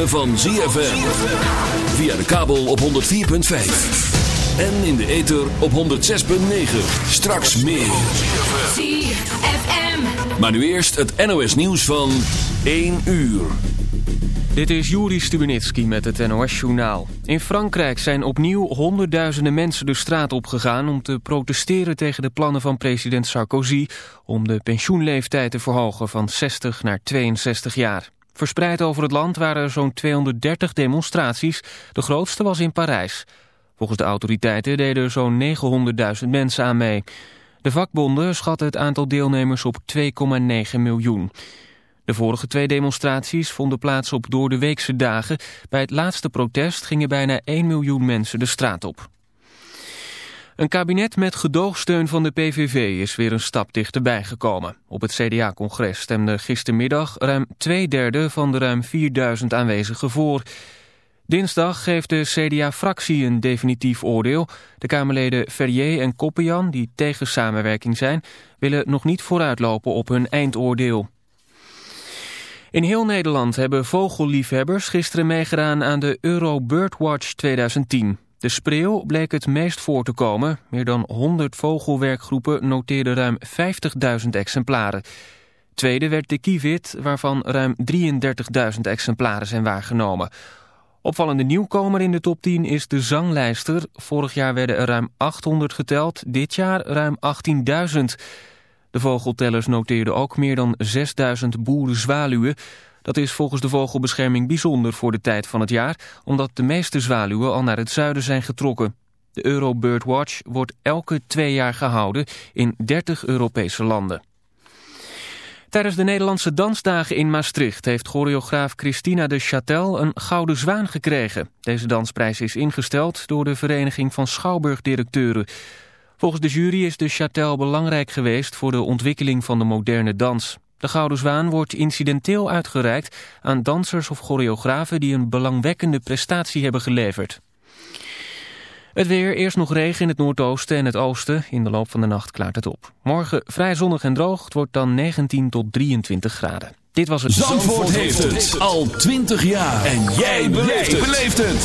ritme van ZFM. Via de kabel op 104.5. En in de ether op 106.9. Straks meer. ZFM. Maar nu eerst het NOS nieuws van 1 uur. Dit is Juri Stubenitski met het NOS-journaal. In Frankrijk zijn opnieuw honderdduizenden mensen de straat opgegaan... om te protesteren tegen de plannen van president Sarkozy... om de pensioenleeftijd te verhogen van 60 naar 62 jaar. Verspreid over het land waren er zo'n 230 demonstraties. De grootste was in Parijs. Volgens de autoriteiten deden er zo'n 900.000 mensen aan mee. De vakbonden schatten het aantal deelnemers op 2,9 miljoen. De vorige twee demonstraties vonden plaats op door de weekse dagen. Bij het laatste protest gingen bijna 1 miljoen mensen de straat op. Een kabinet met gedoogsteun van de PVV is weer een stap dichterbij gekomen. Op het CDA-congres stemde gistermiddag ruim twee derde van de ruim 4000 aanwezigen voor. Dinsdag geeft de CDA-fractie een definitief oordeel. De Kamerleden Ferrier en Koppenjan, die tegen samenwerking zijn... willen nog niet vooruitlopen op hun eindoordeel. In heel Nederland hebben vogelliefhebbers gisteren meegedaan aan de Euro Birdwatch 2010. De spreeuw bleek het meest voor te komen. Meer dan 100 vogelwerkgroepen noteerden ruim 50.000 exemplaren. Tweede werd de kievit, waarvan ruim 33.000 exemplaren zijn waargenomen. Opvallende nieuwkomer in de top 10 is de zanglijster. Vorig jaar werden er ruim 800 geteld, dit jaar ruim 18.000. De vogeltellers noteerden ook meer dan 6000 boerenzwaluwen. Dat is volgens de vogelbescherming bijzonder voor de tijd van het jaar... omdat de meeste zwaluwen al naar het zuiden zijn getrokken. De Euro Birdwatch wordt elke twee jaar gehouden in 30 Europese landen. Tijdens de Nederlandse dansdagen in Maastricht heeft choreograaf Christina de Châtel een gouden zwaan gekregen. Deze dansprijs is ingesteld door de Vereniging van Schouwburgdirecteuren. Volgens de jury is de Châtel belangrijk geweest voor de ontwikkeling van de moderne dans. De Gouden Zwaan wordt incidenteel uitgereikt aan dansers of choreografen die een belangwekkende prestatie hebben geleverd. Het weer, eerst nog regen in het noordoosten en het oosten. In de loop van de nacht klaart het op. Morgen vrij zonnig en droog. Het wordt dan 19 tot 23 graden. Dit was het... Zandvoort, heeft het al 20 jaar. En jij beleeft het.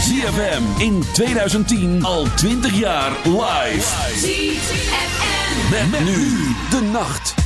ZFM in 2010 al 20 jaar live. ZFM. Met, met nu de nacht.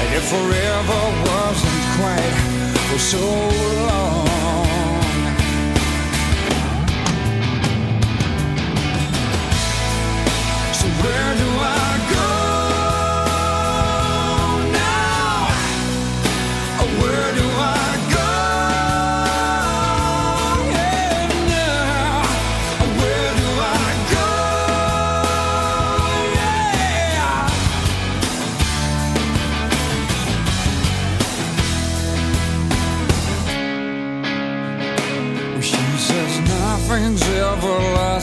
And if forever wasn't quite for so long. So where do I go now? Where do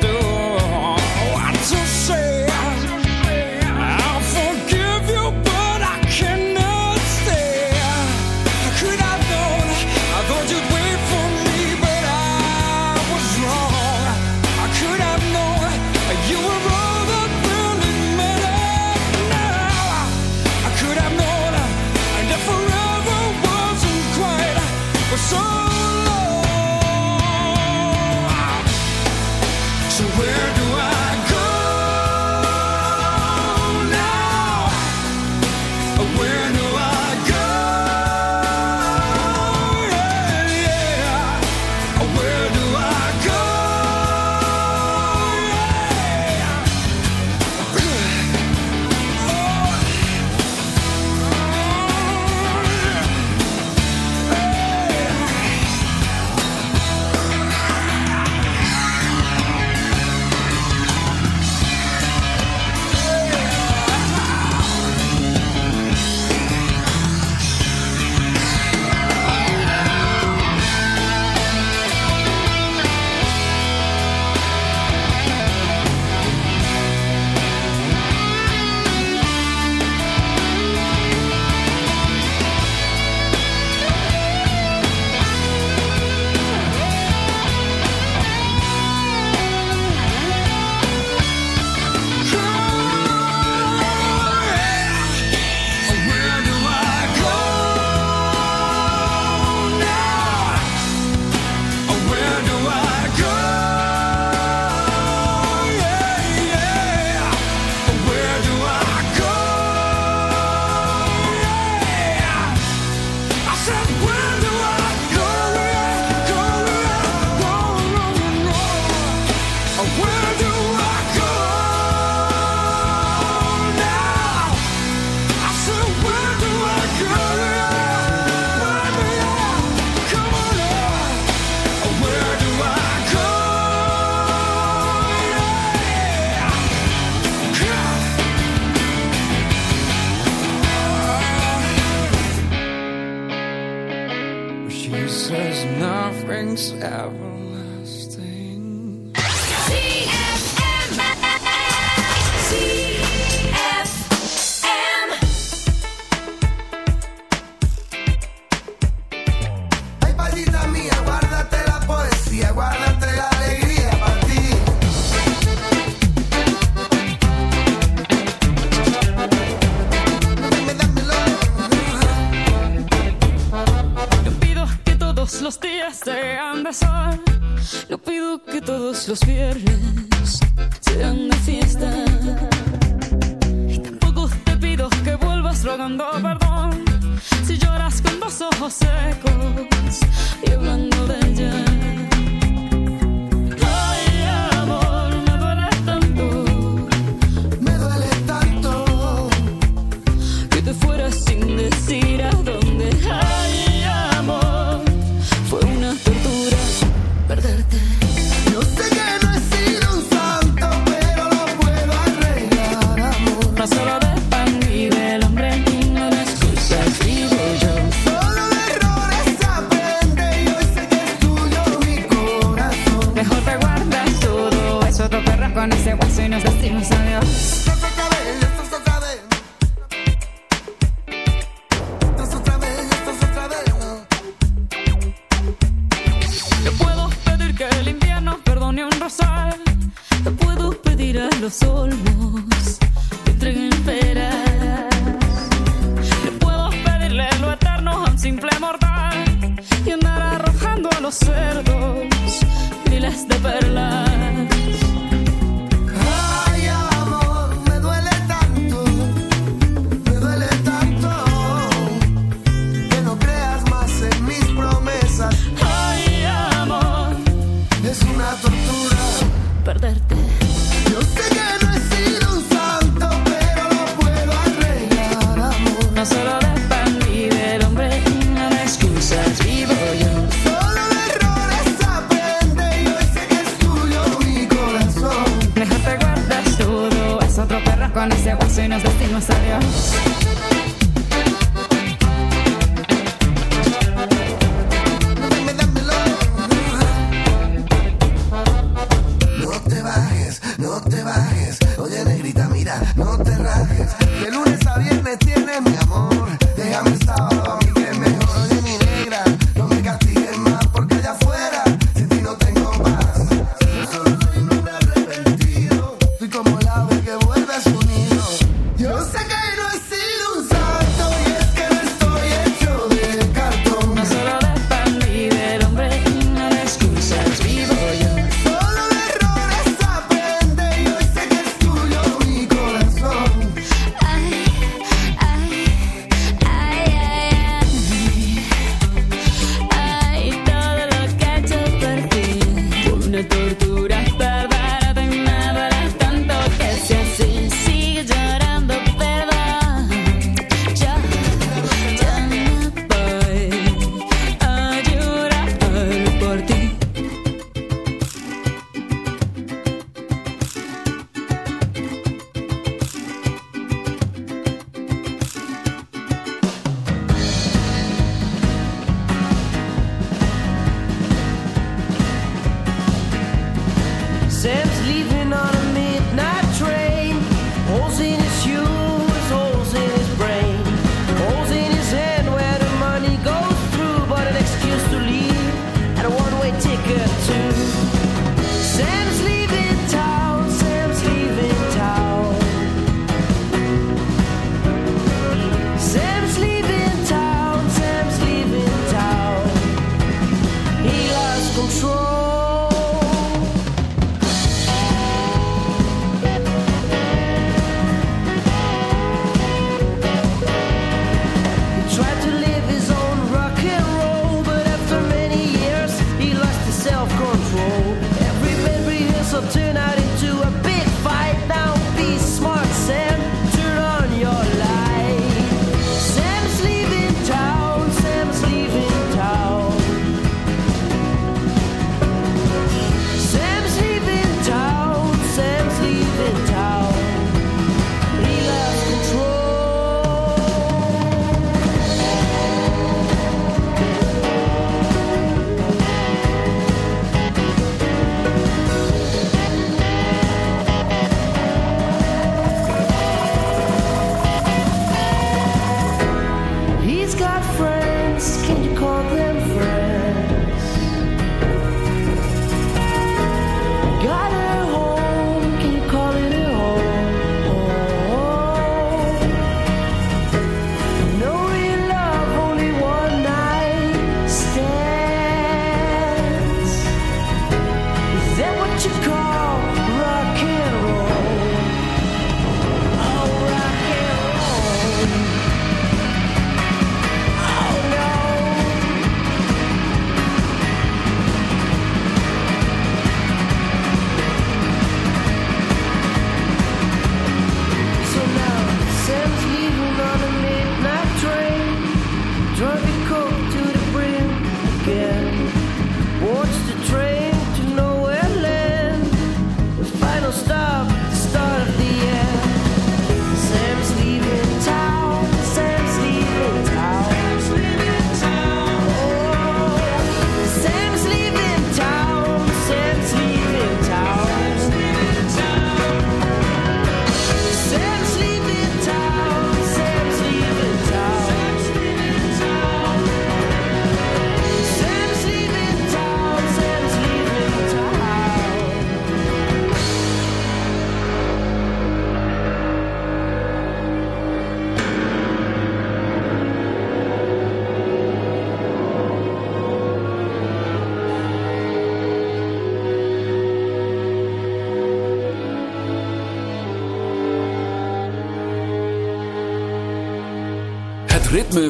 do. travel los viernes.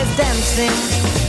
is dancing.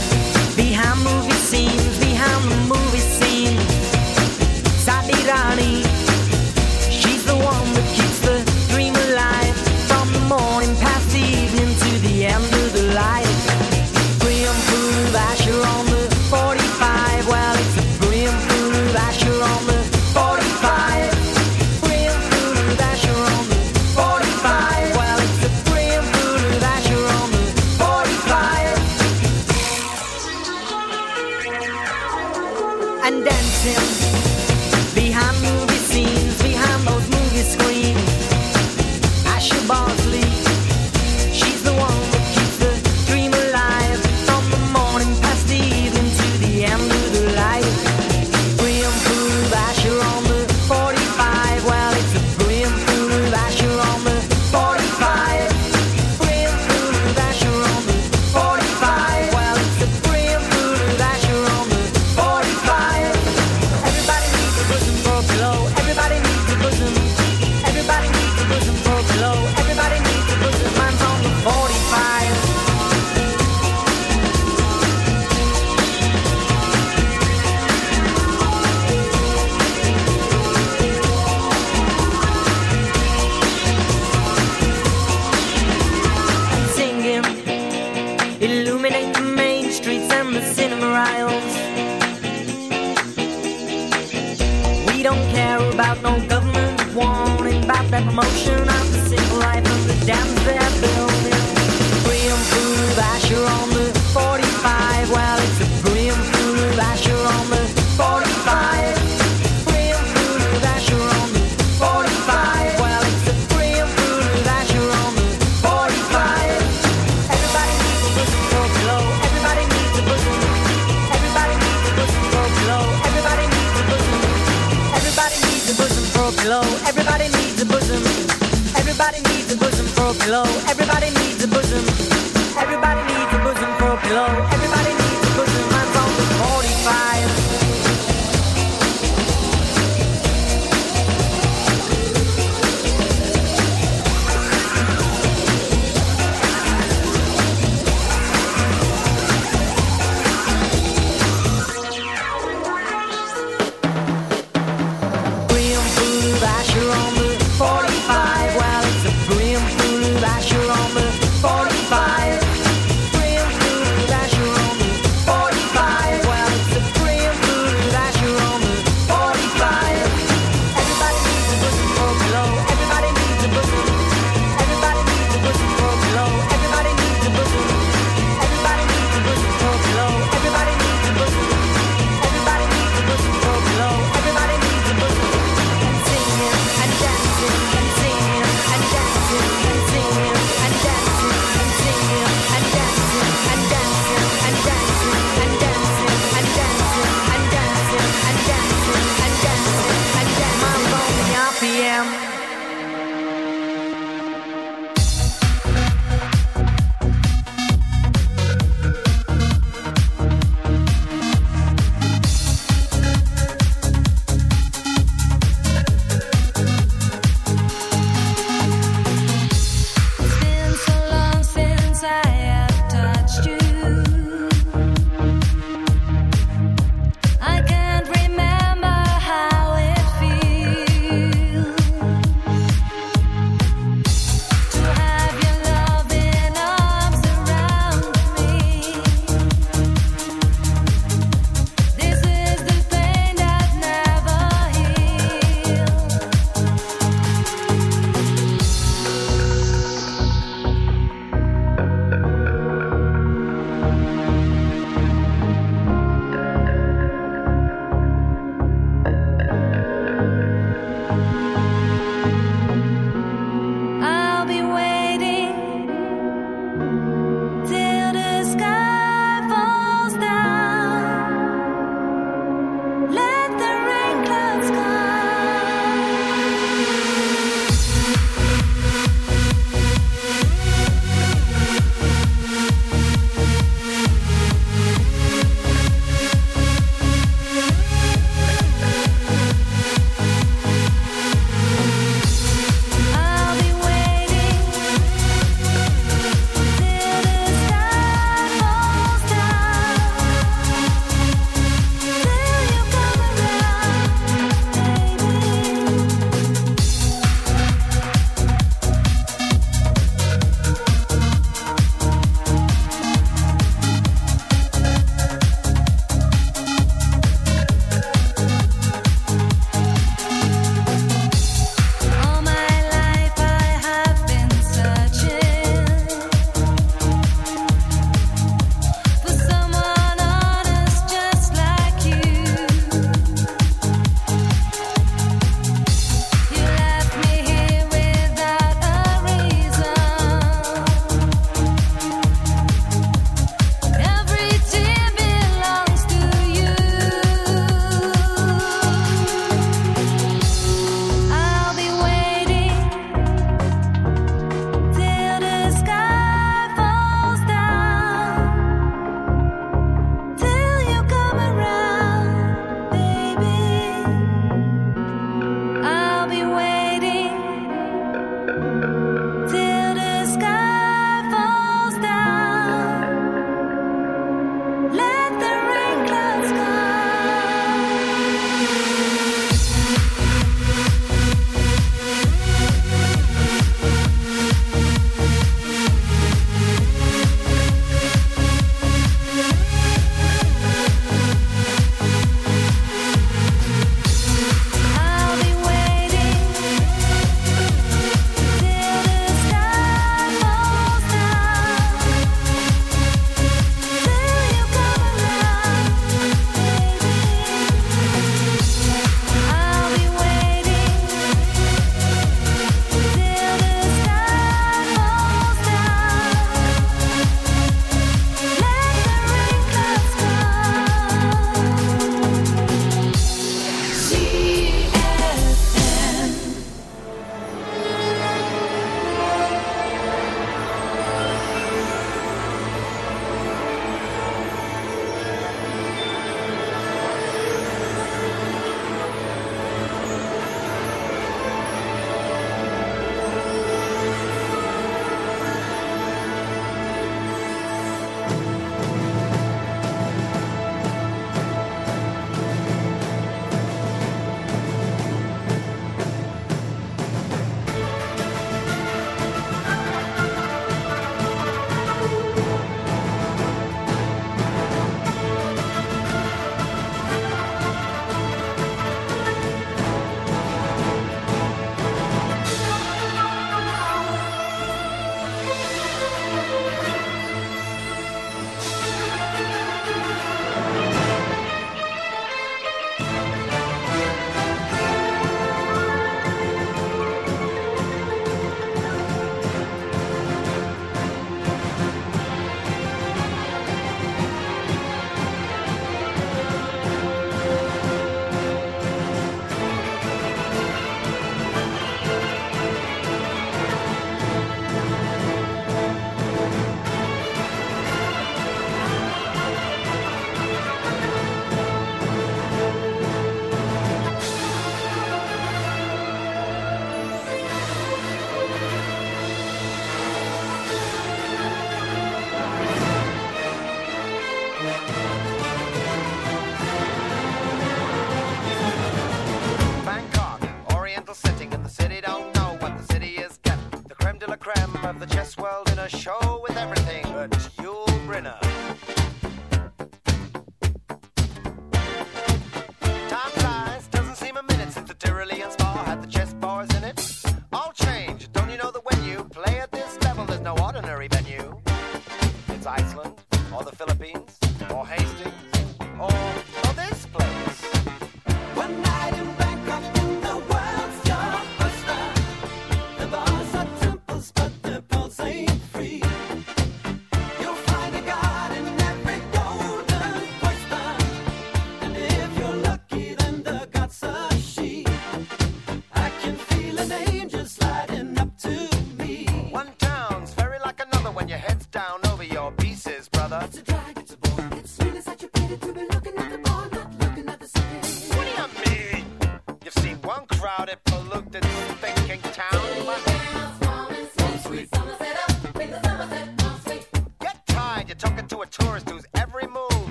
outside.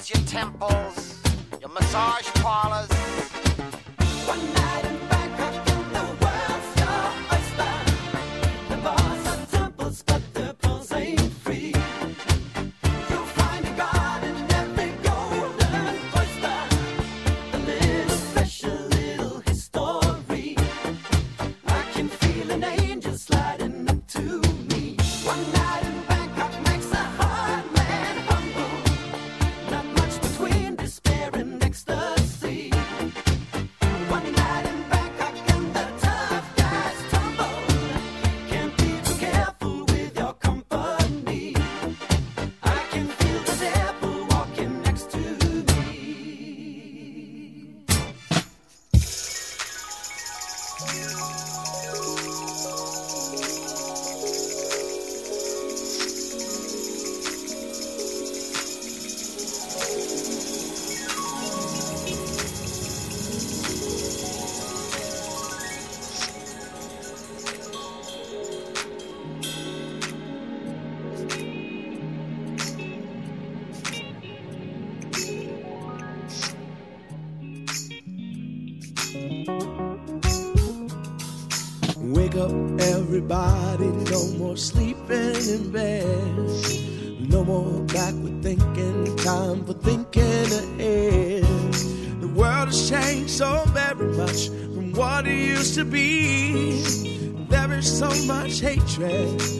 bars, your temples, your massage parlors. One night in fact. dress.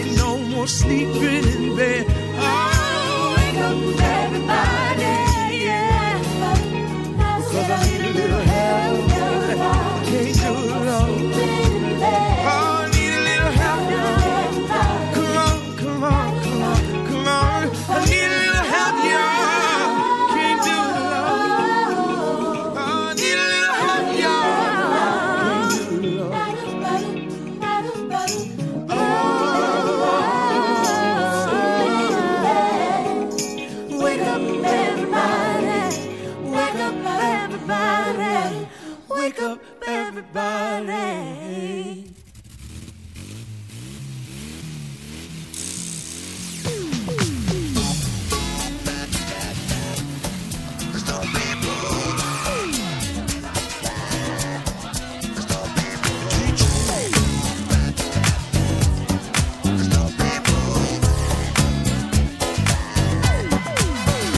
No more sleeping in bed. Oh, wake up, everybody. Yeah. Cause I need a little body.